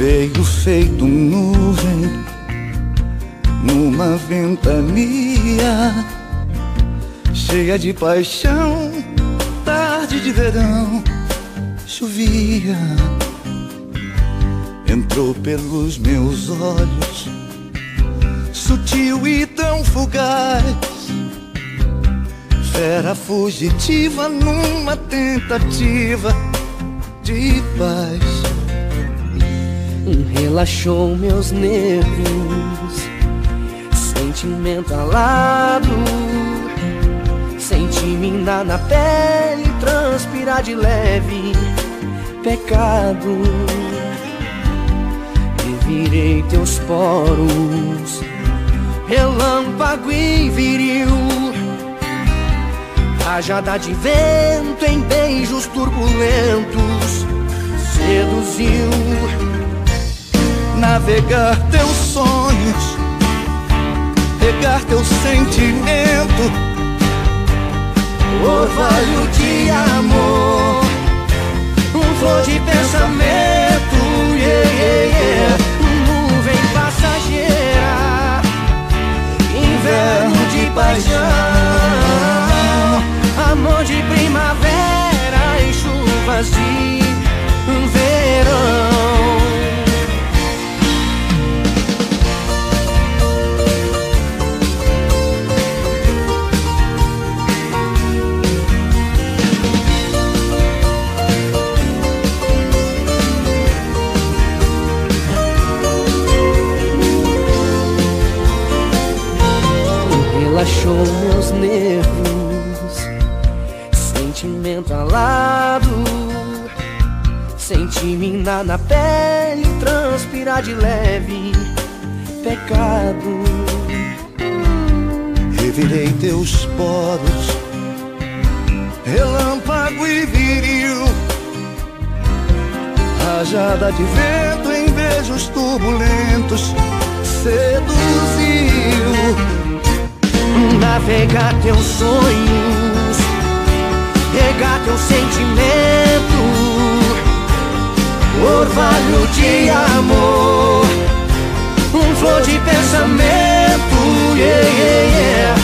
Veio feito nuvem numa ventania cheia de paixão. Tarde de verão chovia, entrou pelos meus olhos, sutil e tão fugaz. Fera fugitiva numa tentativa de paz. Relaxou meus nervos, sentimento alado. Senti minar na pele, transpirar de leve, pecado. Revirei teus poros, relâmpago e viril. Rajada de vento em beijos turbulentos, seduziu navegar teus sonhos, pegar teu sentimento, orvalho de amor, um flor de pensamento, relaxou meus nervos, sentimento alado. Senti minar na pele, transpirar de leve, pecado. Revirei teus poros, relâmpago e viril. Rajada de vento em beijos turbulentos, seduziu navegar teus sonhos, pegar teu sentimento, orvalho de amor, um flor de pensamento, yeah, yeah, yeah.